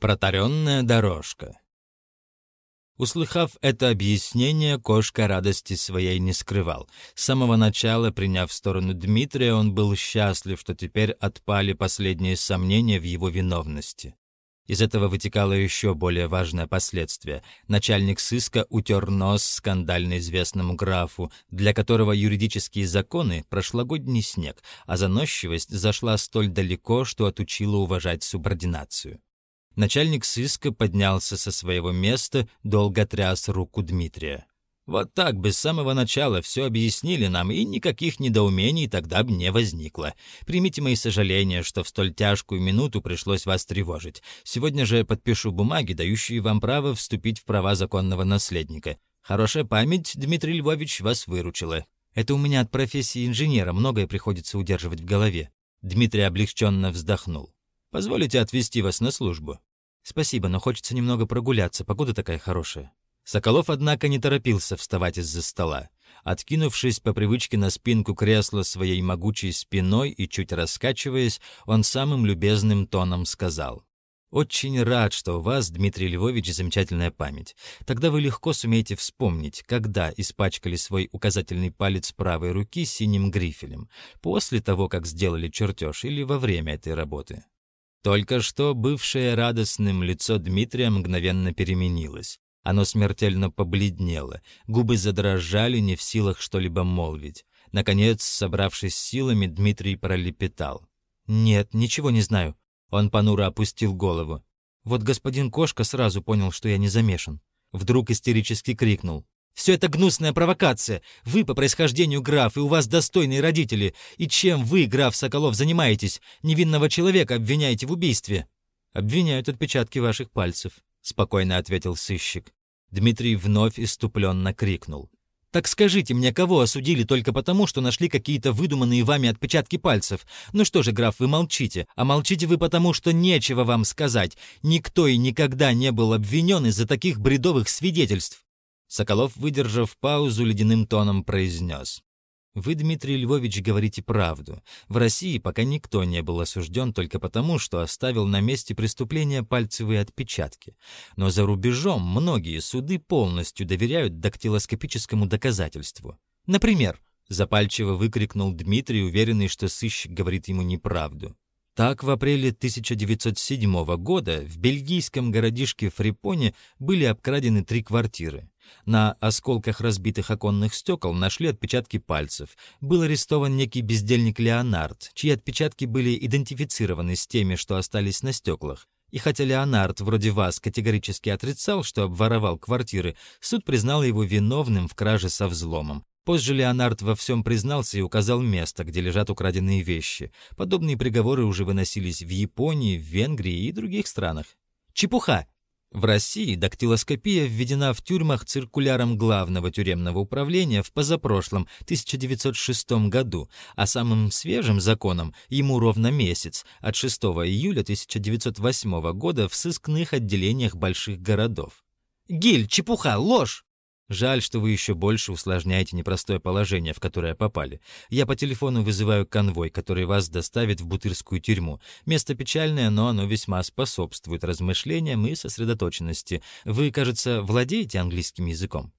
Протаренная дорожка. Услыхав это объяснение, кошка радости своей не скрывал. С самого начала, приняв сторону Дмитрия, он был счастлив, что теперь отпали последние сомнения в его виновности. Из этого вытекало еще более важное последствие. Начальник сыска утер нос скандально известному графу, для которого юридические законы — прошлогодний снег, а заносчивость зашла столь далеко, что отучила уважать субординацию. Начальник сыска поднялся со своего места, долго тряс руку Дмитрия. Вот так с самого начала все объяснили нам, и никаких недоумений тогда бы не возникло. Примите мои сожаления, что в столь тяжкую минуту пришлось вас тревожить. Сегодня же подпишу бумаги, дающие вам право вступить в права законного наследника. Хорошая память, Дмитрий Львович, вас выручила. Это у меня от профессии инженера многое приходится удерживать в голове. Дмитрий облегченно вздохнул. Позволите отвезти вас на службу. «Спасибо, но хочется немного прогуляться, погода такая хорошая». Соколов, однако, не торопился вставать из-за стола. Откинувшись по привычке на спинку кресла своей могучей спиной и чуть раскачиваясь, он самым любезным тоном сказал. «Очень рад, что у вас, Дмитрий Львович, замечательная память. Тогда вы легко сумеете вспомнить, когда испачкали свой указательный палец правой руки синим грифелем, после того, как сделали чертеж или во время этой работы. Только что бывшее радостным лицо Дмитрия мгновенно переменилось. Оно смертельно побледнело, губы задрожали, не в силах что-либо молвить. Наконец, собравшись силами, Дмитрий пролепетал. «Нет, ничего не знаю». Он понуро опустил голову. Вот господин Кошка сразу понял, что я не замешан. Вдруг истерически крикнул. Все это гнусная провокация. Вы по происхождению граф, и у вас достойные родители. И чем вы, граф Соколов, занимаетесь? Невинного человека обвиняете в убийстве». «Обвиняют отпечатки ваших пальцев», — спокойно ответил сыщик. Дмитрий вновь иступленно крикнул. «Так скажите мне, кого осудили только потому, что нашли какие-то выдуманные вами отпечатки пальцев? Ну что же, граф, вы молчите. А молчите вы потому, что нечего вам сказать. Никто и никогда не был обвинен из-за таких бредовых свидетельств. Соколов, выдержав паузу, ледяным тоном произнес. «Вы, Дмитрий Львович, говорите правду. В России пока никто не был осужден только потому, что оставил на месте преступления пальцевые отпечатки. Но за рубежом многие суды полностью доверяют дактилоскопическому доказательству. Например, запальчиво выкрикнул Дмитрий, уверенный, что сыщик говорит ему неправду. Так, в апреле 1907 года в бельгийском городишке Фрипоне были обкрадены три квартиры. На осколках разбитых оконных стекол нашли отпечатки пальцев. Был арестован некий бездельник Леонард, чьи отпечатки были идентифицированы с теми, что остались на стеклах. И хотя Леонард, вроде вас, категорически отрицал, что обворовал квартиры, суд признал его виновным в краже со взломом. Позже Леонард во всем признался и указал место, где лежат украденные вещи. Подобные приговоры уже выносились в Японии, в Венгрии и других странах. Чепуха! В России дактилоскопия введена в тюрьмах циркуляром Главного тюремного управления в позапрошлом 1906 году, а самым свежим законом ему ровно месяц, от 6 июля 1908 года в сыскных отделениях больших городов. «Гиль, чепуха, ложь!» Жаль, что вы еще больше усложняете непростое положение, в которое попали. Я по телефону вызываю конвой, который вас доставит в Бутырскую тюрьму. Место печальное, но оно весьма способствует размышлениям и сосредоточенности. Вы, кажется, владеете английским языком?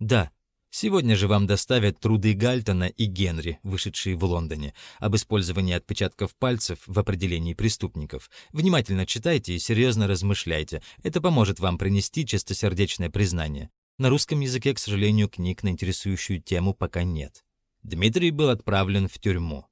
Да. Сегодня же вам доставят труды Гальтона и Генри, вышедшие в Лондоне, об использовании отпечатков пальцев в определении преступников. Внимательно читайте и серьезно размышляйте. Это поможет вам принести чистосердечное признание. На русском языке, к сожалению, книг на интересующую тему пока нет. Дмитрий был отправлен в тюрьму.